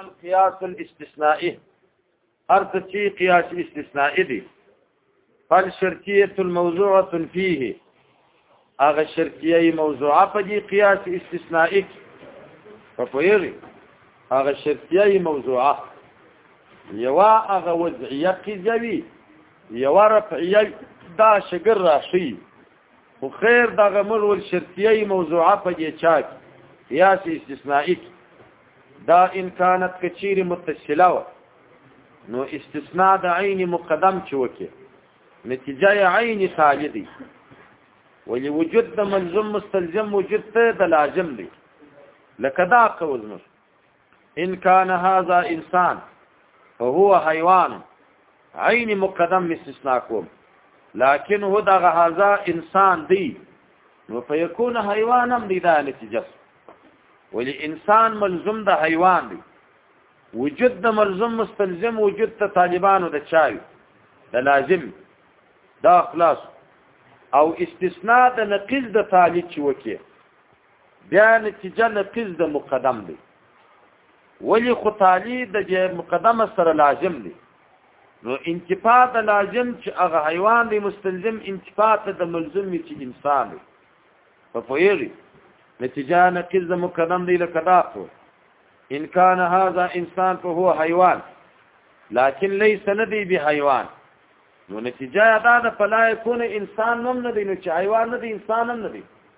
القياس الاستثنائي هر څه چې قياس استثنائي دي فل شرطيه الموضوعه فيه هغه شرطيه موضوعه په دې قياس استثنائي په پوهیږي هغه شرطيه موضوعه یوا هغه وضعیه قضوی یوا رفعیه دا شګر راشي خو خیر دا غمر ول شرطیه موضوعه په دې چا کې یا سي استثنائي دا ان كانت کثیر متصله و نو استثناء د عین مقدم چوکه نتیجه عین خالی دی ولی وجود د ملزم مستلزم وجود ته د لازم دی لکه دا قول نو ان كان هذا انسان فهو حيوان عين مقدم استثناء کوم لكن هو دغه هذا انسان دی نو فيكون حيوانا لذلك جسم ولی انسان ملزم د حیوان دی وجود د ملزم مستلزم وجود ته طالبانو د چاوي د لازم دا خلاص او استثناء د نقیز د طالب چې وکي بیا نتیجه نقیز د مقدم دی ولی خو تالی د بیا مقدمه سره لازم دی نو انتفاع د لازم چې هغه حیوان دی مستلزم انتفاع ته د ملزم چې انسان دی په فویری نتیجه نقیز د مقدم دی لکه دا خو ان کان هاذا انسان فهو حیوان لكن ليس ندی به حیوان نو نتیجه دا د پلای کونه انسان نوم نه دی نو چې حیوان نه دی انسان هم نه دی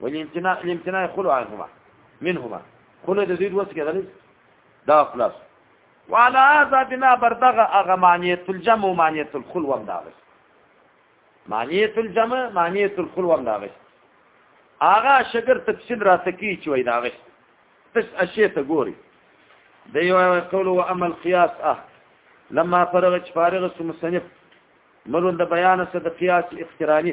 والامتناع الامتناع خلو عنهما منهما خلو د دې وسکه غلي دا خلاص وعلى هذا بنا بردغه اغه معنیت الجمع و معنیت الخلو هم داغه معنیت الجمع معنیت الخلو هم داغه اغه شګر تفصیل راته کی چوي داغه تس اشیه ته ګوري د یو قول او عمل قیاس اه لما فرغ فارغ سمصنف مرون د بیان سره د قیاس اخترانی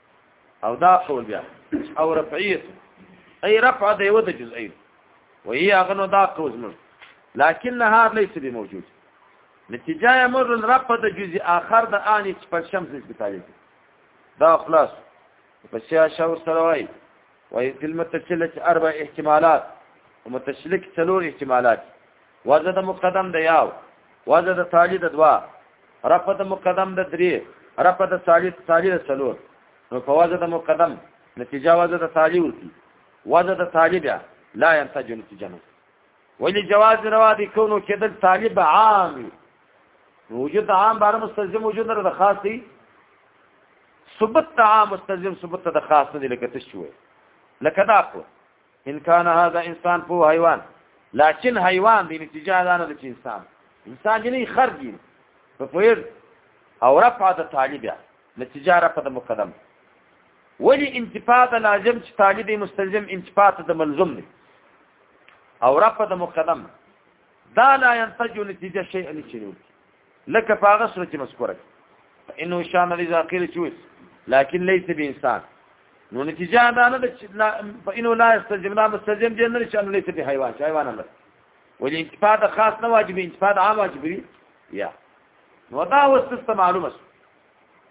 او دا قول بیا او رفعیت ای رفع د یو د جزئی و هي هغه نو دا قول زموږ لكنها ليس بموجود نتیجه یمر رفع د جزء آخر د ان پر شمس نسبت علی دا خلاص پس یا شاور سره وای وای کلمه تشلت اربع احتمالات ومتشلک ثلاث احتمالات وزد مقدم د یاو وزد تالی د دوا رفع د مقدم د درې رفع د ثالث ثالث څلور نو په وجه د مقدم نتیجه وجه د ثالث ورتی وجه د ثالث بیا لا ينتج نتیجه نه ولی جواز روا دي کونو چې د ثالث عام وجود عام بار مستلزم وجود نه د خاص دی ثبت عام مستلزم ثبت د خاص نه لکه تشوي لکه دا خو ان کان هذا انسان فو حیوان لكن حیوان دی نتیجه دا نه چې انسان انسان جنې خر دی په فویر او رفع د طالب نتیجه رفع د مقدم ولی انتفاع د لازم چې طالب مستلزم انتفاع د ملزم دی او رفع د مقدم دا لا ينتج نتیجه شیء نشي لکه په هغه سره چې مذکوره انه شان لري ذاکر چې وس لكن ليس بانسان نو نتیجه دا نه ده چې فانه لا يستجم لا مستجم دي نه شان ليس به حيوان حيوان نه ولې انتفاع خاص نه واجب انتفاع عام واجب وي یا نو دا وسست معلومه شو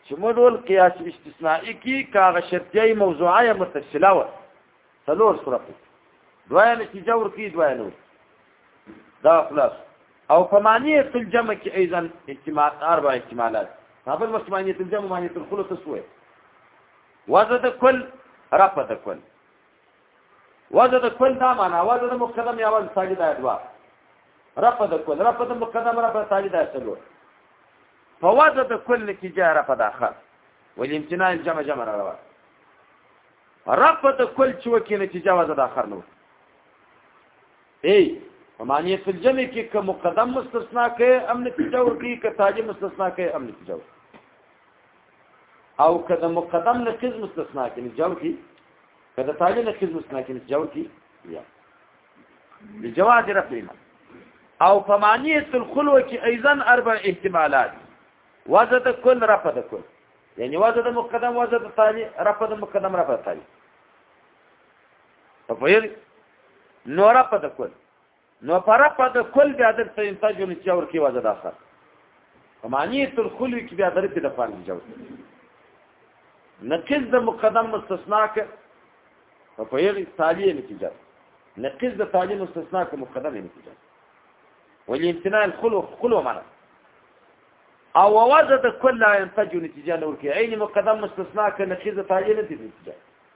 چې مدول قیاس استثنائی کی کاغه شرطیه موضوعه متصله و څلور صورت دوه نتیجه ورکی دوه نو دا خلاص او فمانیه فی الجمع کې ايضا احتمال اربع احتمالات هغه مسمانیه فی الجمع معنی تر خلو تسوي وزد کل رفع د کل وزد کل دا معنا وزد مقدم یا وزد ثابت آیت وا رفع د کل رفع د مقدم رفع ثابت آیت څلور فوزد کل کې جاء رفع د اخر والامتناع الجمع جمع راوړ رفع د کل چې وکینه چې جواز د اخر نو ای معنی په جمع کې که مقدم مستثنا کوي ام نتیجه ورکی که تاجی مستثنا کوي ام نتیجه ورکی او که د مقدم نقیز مستثنا کوي نتیجه ورکی که د تاجی نقیز مستثنا کوي نتیجه ورکی یا لجواز رفعنا او په معنی الخلو کې ايضا اربع احتمالات وزد کل رفع د کل یعنی وزد مقدم وزد تاجی رفع د مقدم رفع تاجی په پیر نور په د کل نو پر په د کل بیا د څه انتاج ولې چې ورکی وځه د اخر په معنی تر خلوی کې بیا درته د فان جوړ نقض د مقدم مستثنا ک په پیر تالیه نتیجه نقض د تالیه مستثنا ک مقدم نتیجه ولې امتناع الخلو خلو معنا او وزد كل ينتج نتيجه نور كي عين مقدم مستثنى كنقيزه تاجي نتيجه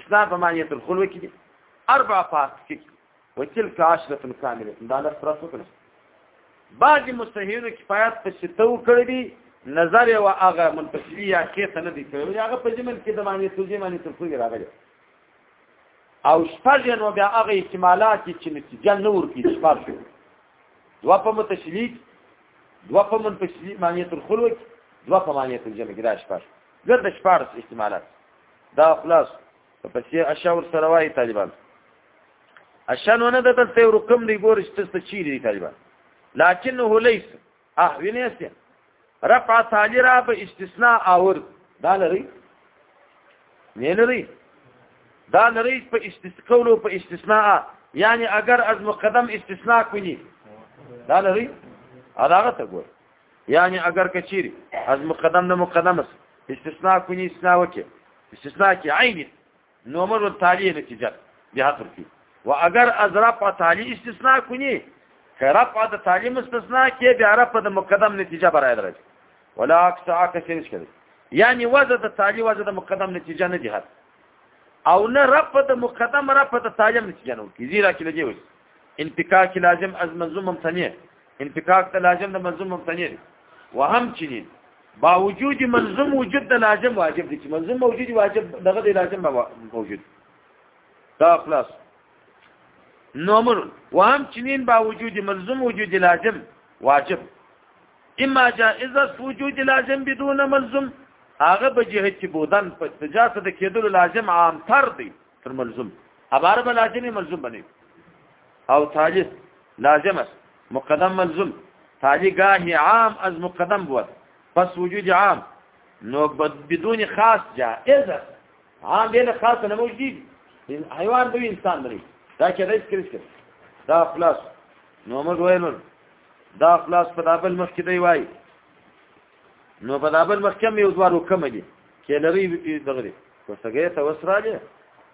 اسلام په معنی تل خلوه کې دي اربع پات کې وتلک عشره کامله دا لس تر څو کړه بعض مستحیل کفایت په شتو کړی دي نظر او هغه منتفی یا کیسه نه دي کړی هغه په جمل کې د معنی توجیه معنی تر څو راغلی او شپږ نو بیا هغه احتمالات چې نتیجه نه ورکړي شپږ شو دوا په متشلیک دوا په منتفی معنی تر خلوه دوا په معنی تر جمع کې دا شپږ زر د شپارس احتمالات دا خلاص په پسې اشاور سره وایي طالبان اشانونه د تاسو رقم دی ګور چې تاسو چیرې دي طالبان لکنه ليس احوینیس رفع تالی را به استثناء اور دا لري نه لري دا لري په استثقول او په استثناء یعنی اگر از مقدم استثناء کنی دا لري علاقه ته ګور یعنی اگر کچیری از مقدم نه مقدم است استثناء کنی استثناء وکي استثناء کی عین نو مر تعالی نتیجه به حاصل کی و اگر از رفع تعالی استثناء کنی که رفع د تعالی مستثنا کی به رفع د مقدم نتیجه برای درځي ولا عکس عکس نشکل یعنی وزه د تعالی وزه د مقدم نتیجه نه جهاد او نه رفع د مقدم رفع د تعالی نتیجه نه کی زیرا کی لږی وي انفکاک لازم از منظوم ممتنع انفکاک ته لازم د منظوم ممتنع دی وهم چینی با وجود منظوم وجود د لازم واجب دی چې منظوم موجود واجب دغه د لازم موجود دا خلاص نومر وهم چنین با وجود منظوم وجود لازم واجب اما جائز وجود لازم بدون ملزم هغه به جهت چې بودن په تجاسه د کېدل لازم عام تر دی تر ملزم عبارت لازمي ملزوم بني او ثالث لازم است مقدم ملزوم تالی گاهی عام از مقدم بود پس وجود عام نو بدون خاص جائز است عام بین خاص نه موجود حیوان به انسان بني دا کې رئیس کړی کړ دا خلاص نو موږ وایو دا خلاص په دابل مخ کې دی وای نو په دابل مخ کې یو دوارو کم دي کې لري دغري کوڅګې ته وسراله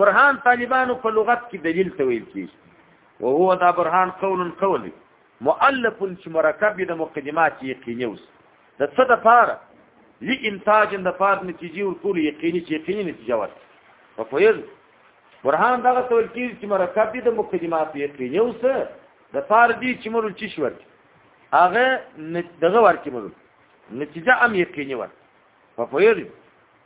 برهان طالبانو په لغت کې دلیل ته ویل کیږي او هو دا برهان قول قول مؤلف چې مرکب د مقدمات یقیني اوس د څه د پاره لانتاج د پاره نتیجې ورکول یقیني چې یقیني نتیجه ورکړي په فویل برهان دغه تول کې چې مرکب دي د مقدمات یقیني اوس د پاره دي چې مونږ چی شو هغه دغه ورکې مونږ نتیجه هم یقیني ورکړي په فویل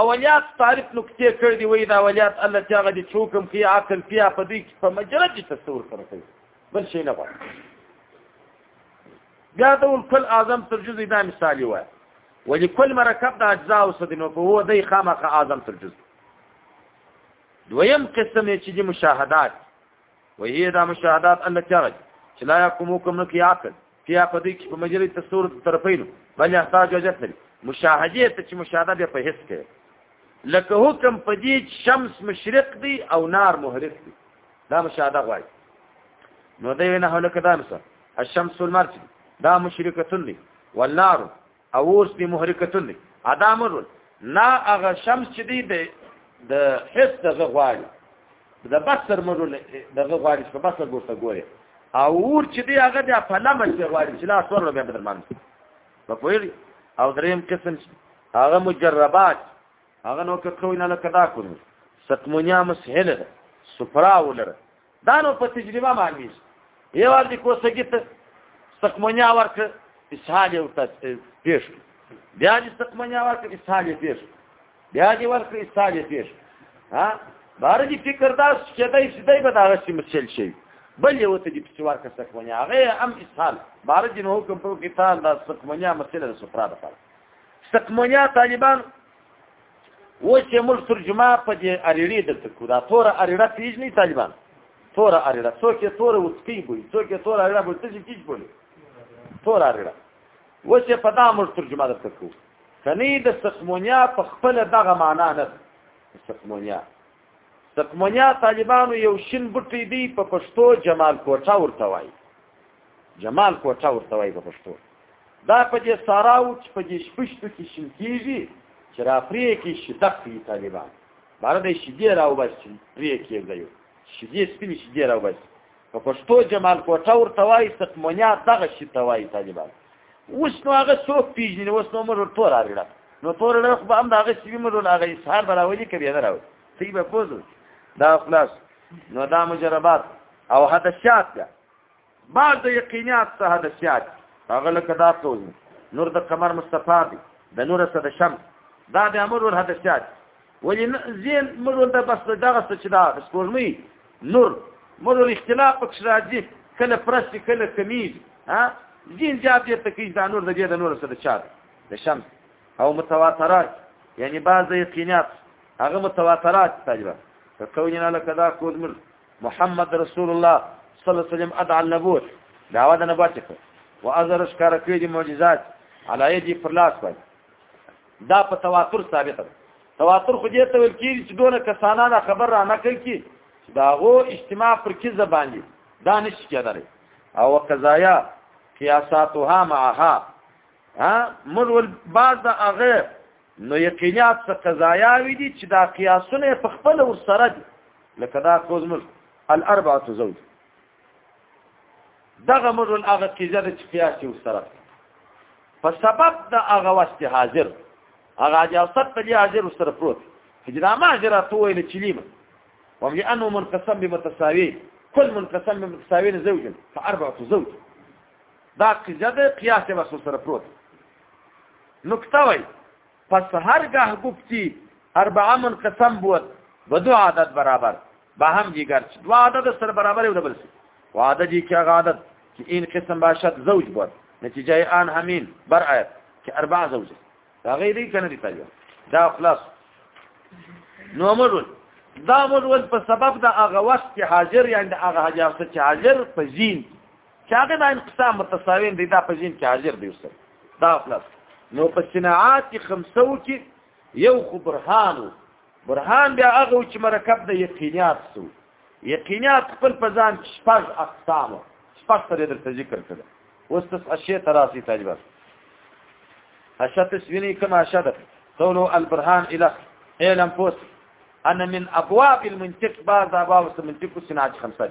اولیات تعریف نکته کړ دی وای دا اولیات الله چې هغه دي چوکم کې عقل پیا په دې په مجرد دي تصور کړی بل شي نه وای بیا د کل اعظم تر جزء دا مثال وای ولی کل مرکب د اجزاء او صدنو په هو دی خامخ اعظم تر جزء دویم قسم چې دي مشاهدات وهي دا مشاهدات الله تعالی چې لا يقومكم نکي عقل فيها په دې کې په مجري تصور طرفین بل احتاج وجت لري مشاهده ته چې مشاهده به په هیڅ کې لکه حکم په دې شمس مشرق دی او نار محرق دی دا مشاهده غواړي نو دا وینه هله کدا مثلا الشمس والمرج دا مشرکتون دی والنار او اوس دی مهر کتل دی ادا مرول نا هغه شمس چې دی د د حس دغه غواړي د بصر مرول دغه غواړي په بصر ګورته ګوري او ور چې دی هغه د په لمه چې غواړي چې لا سور به بدر مان په پوری او دریم قسم هغه مجربات هغه نو کتلو نه لکه دا کوم سکمونیا مسهله سفرا ولره دا نو په تجربه باندې یو ور دي کوسګی ته سقمنیا ورک اسهال یو ته پیش بیا دې سقمنیا ورک اسهال یې پیش بیا دې ورک اسهال یې پیش ها بار دې فکر دا چې دای سیدای به دا غسی مسل شي بل یو ته دې په ورک سقمنیا هغه ام اسهال بار دې نو کوم په کتاب دا سقمنیا مسله سفرا ده سقمنیا طالبان اوس چې موږ ترجمه په دې اړیړې دلته کو دا تور اړیړه پیژني طالبان تور اړیړه څوک یې تور وڅکی بوي څوک یې تور اړیړه بوي څه چې چیز بوي تور اړیړه اوس چې په دا موږ ترجمه دلته کو کني د سخمونیا په خپل دغه معنا نه سخمونیا سکمونیا طالبانو یو شین بوټی دی په پښتو جمال کوټه ورته وایي جمال کوټه ورته وایي په پښتو دا په دې ساراو چې په دې شپشتو کې شین کېږي چې را پرې کې شدق وي طالبان باره د شیدې راوباسي پرې کېږي شیدې سپینې شیدې راوباسي په پښتو جمال کوټه ورته وایي سقمونیا دغه شي ته وایي طالبان اوس نو هغه څوک پیژني اوس نو موږ ورته راغله نو تور له خو به هم دغه شي موږ له هغه اسهال براولي کوي نه راوي تی به پوزو دا خلاص نو دا مجربات او حدثيات ده بعض د یقینات څخه حدثيات هغه لکه دا ټول نور د قمر مصطفی دی د نور سره د شمس دا د امر ور حدثيات ولې زین موږ ورته بس دغه څه چې دا سپورمي نور موږ اختلاف پکې راځي کله پرست کله کمیز ها زین جاب دې ته کې دا نور د دې د نور سره چار د شمس او متواترات یعنی بعض یقینات هغه متواترات تجربه فكوننا لك ذا كود مر محمد رسول الله صلى الله عليه وسلم ادعى النبوت دعوه د نبوت وازر شکر کوي معجزات علایه دي پر لاس باندې دا په تواتر ثابت ده تواتر خو دې ته ویل کیږي چې دونه کسانانه خبر را نقل کی دا غو اجتماع پر کی زبان دي دا نشي کېدلی او قضایا قیاساتها معها ها مرول بعض هغه نو یقینات څه قضایا وی دي چې دا قیاسونه په خپل ور سره دي لکه دا کوزمل الاربعه زوج دغه مړو هغه کیزه د چپیاس یو سره په سبب د هغه وخت حاضر هغه د اوسط په دې حاضر سره پروت چې دا ما جرا تو ویل چې لیمه وهم لانه منقسم بمتساوي كل منقسم بمتساوي زوج فاربعه زوج دا کیزه د قیاس به سره پروت نکته وای پس هر گاه گفتی اربعه منقسم بود و دو عدد برابر به هم دیگر چی دو عدد سر برابر و دبل سی و عددی که عدد که این قسم باشد زوج بود نتیجه آن همین بر آید که اربع زوجه دا غیری کنه دی تایو دا خلاص نو مرول دا مرول په سبب دا هغه وخت کې حاضر یعنی دا هغه حاجی چې حاضر په زین چې هغه دا انقسام متساوین دی دا په ځین کې حاضر دی اوس دا خلاص نو په صناعات خمسو کې یو خو برهانو برهان بیا هغه چې مرکب د یقینیات سو یقینیات خپل په ځان کې شپږ اقسام شپږ سره درته ذکر کړل اوس تاسو اشیاء تراسي تجربه اشت سوینی کما اشد قولو البرهان الخ اعلم پوس ان من ابواب المنطق بعض ابواب المنطق صناعات خمسه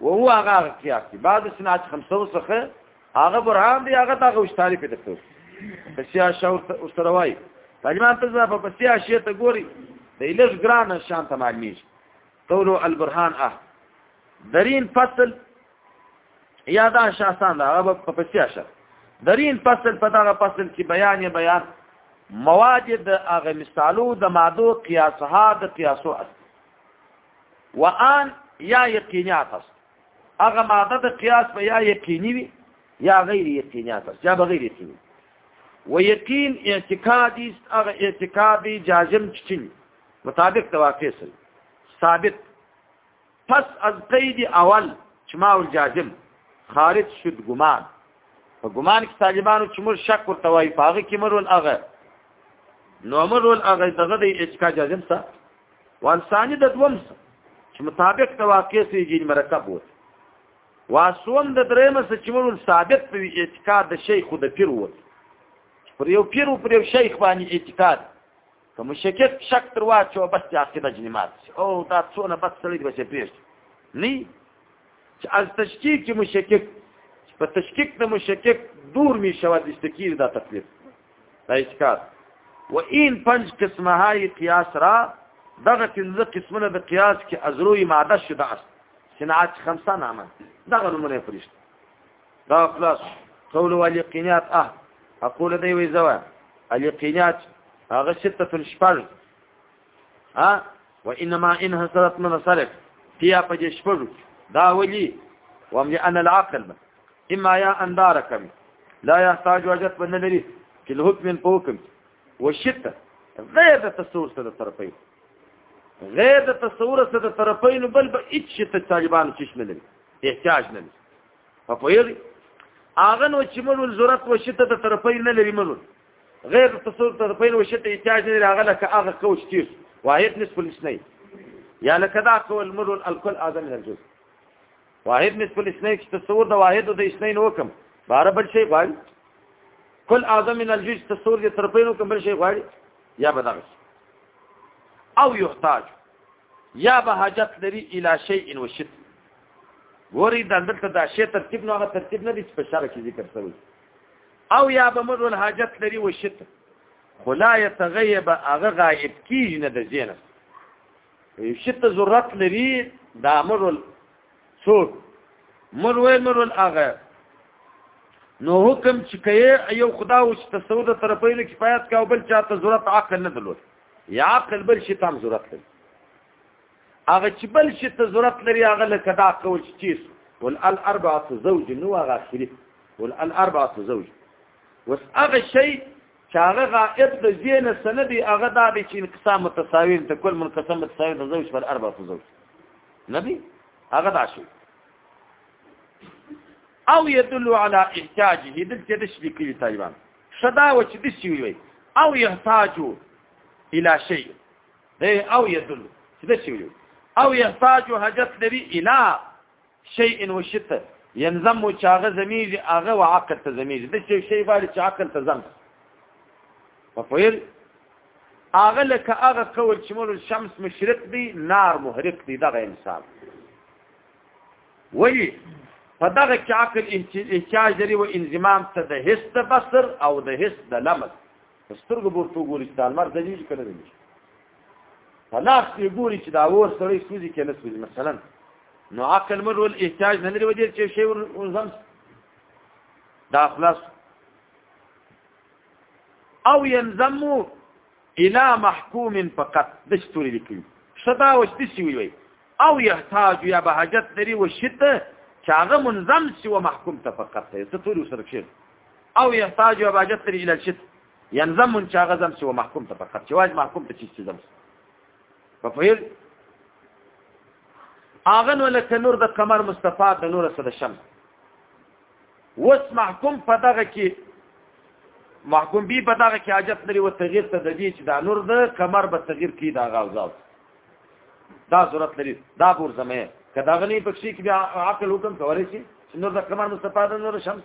وهو هغه هغه قیاس دی بعد سنات 500 څخه هغه برهان دی هغه دغه وش تعریف دی څه بسیا شاور استروای طالبان ته ځه په بسیا شی ته ګوري د لږ ګران شان ته معلومیږي قولو البرهان اه درین فصل یا دا شاسان دا هغه په بسیا شه درین فصل په دغه فصل کې بیان یې بیان مواد د هغه مثالو د مادو قیاسها د قیاسو اصل وان یا یقینی عطف هغه ماده د قیاس په یا یقینی وي یا غیر یقینی عطف یا بغیر یقینی و یقین اعتقادی است هغه اعتقادی جازم چچین مطابق توافی سره ثابت پس از قید اول چما الجازم خارج شد ګمان په ګمان کې طالبانو چې مر شک ورته وای پاغه کې مرول هغه نو مرول هغه دغه د اعتقاد جازم سره وانسانی د دوم چې مطابق د واقع سي جین مرکب وو واسوم د درېمه څه چې ورول ثابت په اعتقاد د شیخ د پیر وو پر یو پیر او پر یو شیخ باندې اعتقاد که مشکک شک تر واچو بس چې عقیده جنمات او دا څونه بس سړی به شي پیش نه چې از تشکیک مشکک په تشکیک د مشکک دور می شوه د استکیر دا تکلیف اشکال و این پنج قسمه های قیاس را دغه پنځه قسمونه د قیاس کې ازروی ماده شده است صناعت خمسه نامه دغه نمونه فرشت دا خلاص قول والیقینات اه اقول دی وی زوا الیقینات هغه سته شپږ ها وانما انحصرت من صرف فيها پجشپږ دا ولي وام لان العقل اما یا اندار کم لا یحتاج وجد په نلري چې له حکم په حکم وشته غیر د تصور سره طرفین غیر د تصور سره طرفین بل به هیڅ ته طالبان چش نه لري احتیاج نه لري په پوهیږي هغه نو چې موږ ضرورت وشته د طرفین نه لري موږ غیر د تصور طرفین وشته احتیاج نه لري هغه لکه هغه کوچ تیر واحد نصف الاثنين یا لکه دا کول مرو الکل اعظم من الجزء واحد نسب الاثنين چې تصور د واحد او د اثنين وکم بار بل شي غواړي کل اعظم من الجوج تصور دې طرفینو کوم بل شي غواړي یا بدغه او یحتاج یا به حاجت لري الی شیء و شت ګوري د دلته دا شی ترتیب نو هغه ترتیب نه دي چې په شرع کې ذکر شوی او یا به مر الحاجت لري و شت خلا يتغيب هغه غائب کیږي نه د زینه شت ضرورت لري د امر څوک مر وې مر الاغه نو حکم چې کوي یو خدا او چې تسود طرفین کفایت کا بل چاته ضرورت عقل نه دلوت یا عقل بل شي تام ضرورت لري هغه چې بل شي ته ضرورت لري هغه له کدا کول چې چیس ول الاربعه زوج نو هغه اخري ول الاربعه زوج وس هغه شی چې هغه غائب د زین سند هغه دا دی چې انقسام متساوین ته کل منقسم متساوی د زوج پر اربع فزوج نبی هغه دا شي او يدل على احتاجه دلته د شي کې طالبان شدا و چې د شي وي او يحتاج الى شيء او يدل چې د شي وي او يحتاج حاجت لري الى شيء وشته ينظم چې هغه زميږي هغه او عقل ته زميږي د شي شي غواړي چې عقل ته زم په پوهل هغه لکه هغه کول چې مول شمس مشرق دی نار محرق دی دغه انسان ولی په دغه کې عقل احتیاج لري او انضمام ته د حس د بصر او د حس د لمس سترګو ورته ګوري چې المر دلیږي کنه دلیږي په لاس کې ګوري چې دا ور سره سوزي کنه سوزي مثلا نو عقل مر ول احتیاج نه لري ودی چې شی ورزم دا خلاص او ينزم الى محكوم فقط د شتوري لیکي شدا وشتي سی وي او يحتاج يا بهجت لري وشته چاغه منظم سی و محکوم ته فقط ته ستوري سره کښې او يحتاج ابا جتر الى الشت ينظم من شاغ زم سو محكوم ته فقط جواز محكوم ته چیز زم ففعل اغن ولا تنور د قمر مصطفی د نور سره شم وس محکوم په دغه کې محکوم بي په دغه کې حاجت لري و تغییر ته د دې چې دا نور د قمر به تغییر کی دا غوځاو دا ضرورت لري دا پور زمه کدا غني پکشي کې عقل حکم کولای شي چې نور د قمر مصطفی د نور شمس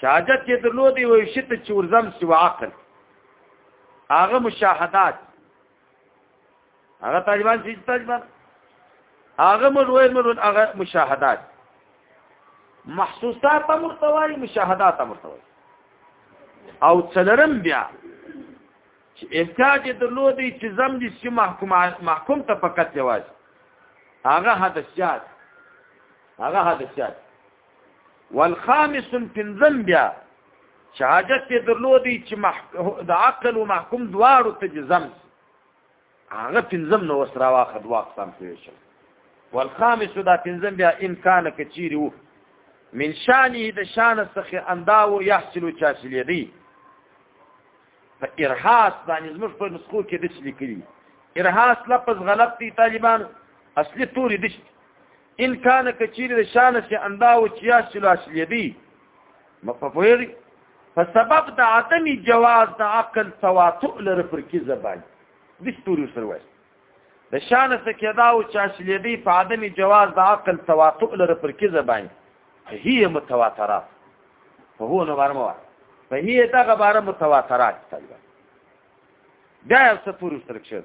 شهادت یې درلودې وي چې ته چې ورزم سی عقل هغه مشاهدات هغه طالبان چې طالبان هغه مروي مرون هغه مشاهدات محسوسات مرتوي مشاهدات مرتوي او څلرم بیا چې احتیاج درلودې چې زم دي چې محکوم محکوم ته فقط یواز هغه حدثيات هغه حدثيات والخامس پنځم بیا چې حاجت یې درلودي چې محکوم د عقل او محکوم دواړو ته جزم هغه پنځم نو وسرا واخد واقسم کوي شي والخامس دا پنځم بیا امکان کچيري وو من شانه د شان څخه انداو يحصل چاسلې دی په ارهاس باندې زموږ په نسخو کې د څه لیکلي ارهاس لفظ غلط دی طالبان اصلي توري دي ان کان کچیر د شان سي اندا او چیا سلو اصلي دي مفهوم په سبب د عدم جواز د عقل تواطؤ لر پر کی زبان د ستوري سره وای د شان سي کدا او چا اصلي دي په عدم جواز د عقل تواطؤ لر پر کی زبان هي متواترات فهو نو بار مو فهي دغه بار متواترات تلګا دا څه پوری سره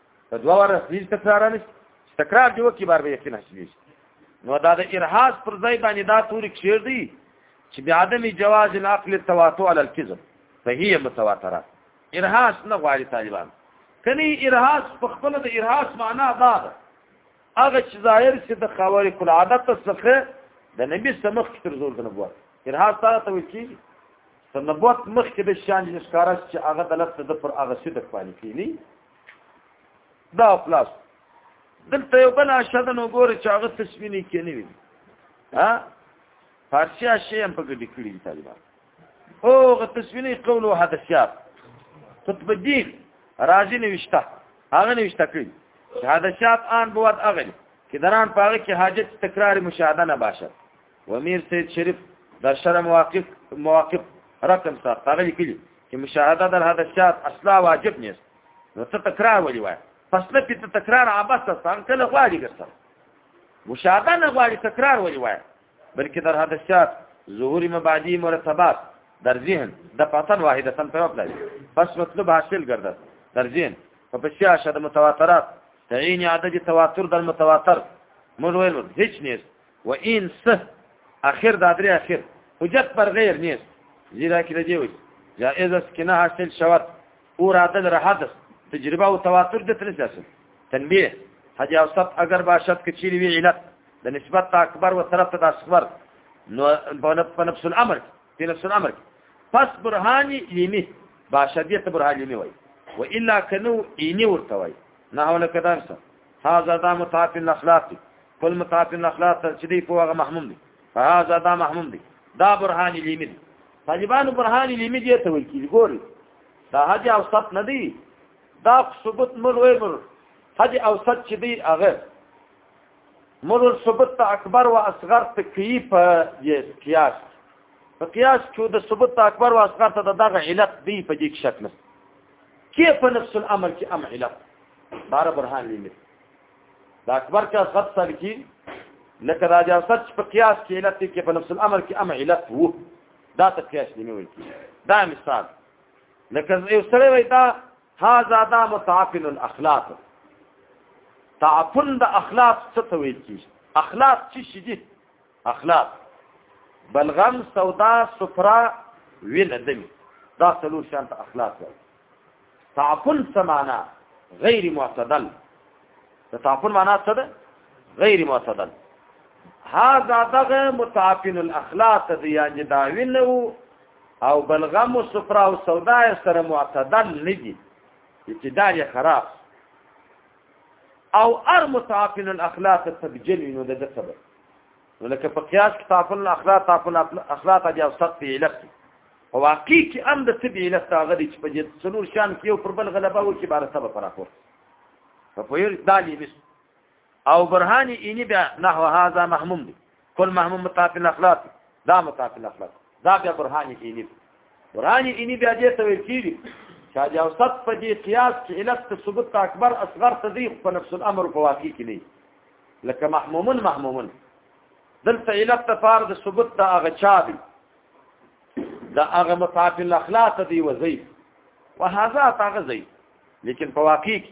په دوه واره سلیج تکرار نه شي تکرار دی وکی بار به یقین حاصل شي نو دا د ارهاص پر ځای باندې دا توري کشیر دی چې د عدم جواز العقل التواتع على الكذب فهي متواتره ارهاص نه غواړي طالبان کني ارهاص په خپل د ارهاص معنا دا ده هغه چې ظاهر چې د خوارق العادت څخه د نبی سمخ تر زور د نبوت ارهاص دا ته وایي چې د نبوت مخکې د شان نشکارس چې هغه د لفظ د پر هغه صدق باندې کیلی دا خلاص دلته یو بل شته نو ګوره چې هغه تسمینی کې نه وي ها فارسی شی هم په کې لیکلي طالبان او غ تسمینی قول او حدثيات تطبیق راځي نوښته هغه نوښته کړی حدثيات آن بواد اغلی که دران پاغه کې حاجت تکرار مشاهده نه باشه ومیر سید شریف در شرع مواقف مواقف رقم صاحب هغه لیکلي چې مشاهده در هدا شاد اصلا واجب نیست نو ته تکرار ولي وای پس نه ته تکرار عباس ته کله غواړي ګرځم مشاهده نه غواړي تکرار ولي وای بلکې در هدا شاد ظهور مبادی مرتبات در ذهن د پاتن واحده تن په خپل پس مطلب حاصل ګرځد در ذهن په پښیا شد متواترات تعین عدد تواتر در متواتر موږ ویل هیڅ نیست و این سه اخر دا درې اخر حجت پر غیر نیست زیرا کې راځي وي جائز است کنه حاصل شود او رادل را حدث تجربه او تواتر د ترس اصل تنبیه حج او سب اگر باشد کې چیرې وی علت د نسبت تا اکبر و طرف ته اصغر نو په نفس الامر په نفس الامر پس برهانی لیمی باشدیت برهانی لیمی وای و الا کنو اینی ورته وای نه ولا کدارسه هذا دا متعاطي الاخلاقي کل متعاطف الاخلاق سره چې دی په هغه محموم دی فهذا دا محموم دی دا برهان لیمی دی طالبانو برهان لیمی دی ته ویل کیږي ګوري دا حج او سب نه دی دا ثبوت مر وې مر حج او سب چې دی هغه مر ثبوت ته اکبر او اصغر ته کی په قیاس په قیاس کې د ثبوت ته اکبر او اصغر ته دغه علت دی په دې شکل کې په نفس الامر کې ام علت بار برهان لیمی دا اکبر چا سب سر کی لکه دا جاست په قیاس کې علت کې په نفس الامر کې ام علت وو دا ته قیاس نه ویل کی دا مثال لکه یو سره وای دا هاذا دا متعفن الاخلاق تعفن د اخلاق څه ته ویل کی اخلاق څه شي دي اخلاق بلغم سودا سفرا ویل دمی دا څلور شانت اخلاق وایي تعفن سمانا غیر معتدل د تعفن معنا څه ده غیر معتدل هاذا دغه متعفن الاخلاق د یان داوین او بلغم او صفرا او سودا سره معتدل نه دي ابتداء خراب او ار متعفن الاخلاق تبجل نو د سبب نو لکه په قیاس کې تعفن الاخلاق تعفن الاخلاق بیا صد په علت او واقع کې هم د طبي علت هغه دي چې په دې څلور شان کې یو پر بل غلبه وکړي بار سبب پر اخور په پیر دالی بس او برهان اینی بیا نحو هذا محموم دي کل محموم متاف الاخلاق دا متاف الاخلاق دا بیا برهان اینی برهان اینی بیا دې ته ویل کیږي چې دا صد په دې قیاس کې علت ثبوت اکبر اصغر تضیق په نفس الامر په واقع کې نه لکه محمومون محمومون دلته علت د فار د ثبوت د هغه چا دی د هغه متعاطی الاخلاق دی وزي وهذا هغه زي لیکن په واقع کې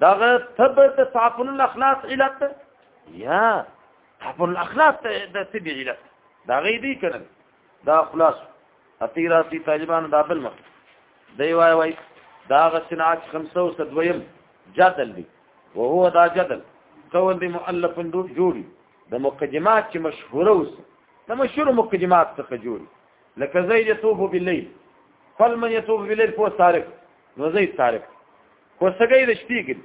دغه تب د تعفن الاخلاق علت یا تعفن الاخلاق د تبي علت دا غي دی کړل دا خلاص اتیراتی طالبان دا بل مخ دی وای وای دا غ صناعت 500 دویم جدل دی وهو دا جدل قول دی مؤلف جوړي د مقدمات چې مشهوره اوس د مشهور مقدمات څخه جوړي لکه زید یتوب باللیل فل من یتوب باللیل فو سارق نو زید سارق کو سګی د شپې ګل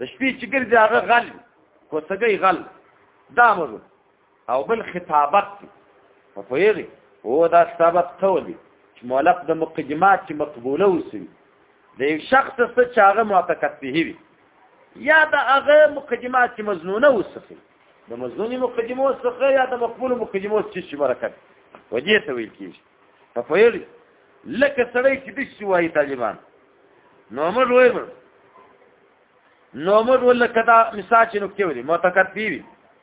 د شپې چې ګرځي هغه غل کو سګی غل دا موضوع او بل خطابت دی په پوهېږي او دا خطابت څه ولي چې مولف د مقدمات چې مقبوله وسي د یو شخص څخه چې هغه معتقد به وي یا د هغه مقدمات چې مزنونه وسخي د مزنونی مقدمو څخه یا د مقبول مقدمو څخه چې برکت ودی ته ویل کیږي په فیر لکه سړی چې د شي وایي طالبان نو موږ وایو نو موږ ولکه دا مثال چې نو کې وي معتقد دی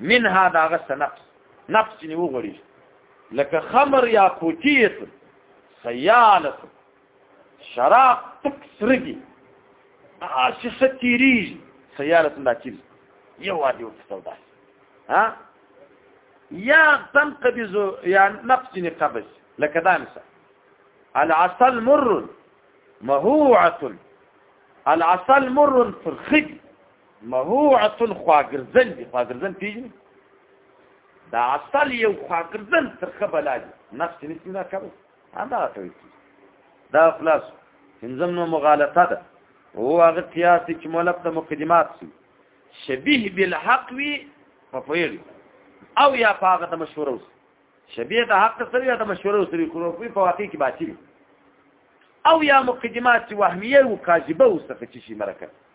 منها دا غسه نفس نفس نه وغړي لکه خمر یا کوتیت سیالت شراب تک سرګي اسی ستیری سیالت دا چیز یو وادي او سودا ها یا تنقبض یا نفس نه قبض لکه دا مثال العسل مر مهوعه العسل مر فرخي مهوعه خواګرزن دی خواګرزن پیژني دا اصل یو خواګرزن ترخه بلا دی نفس نسی دا کوي دا کوي دا خلاص پنځم نو مغالطه ده هو هغه قیاس چې مولب د مقدمات سي شبيه بالحق وي په فعل او یا هغه د مشوره وسي شبيه د حق سره یا د مشوره سره کړو په واقع کې باطل او یا مقدمات وهمیه او کاذبه وسخه چې شي مرکه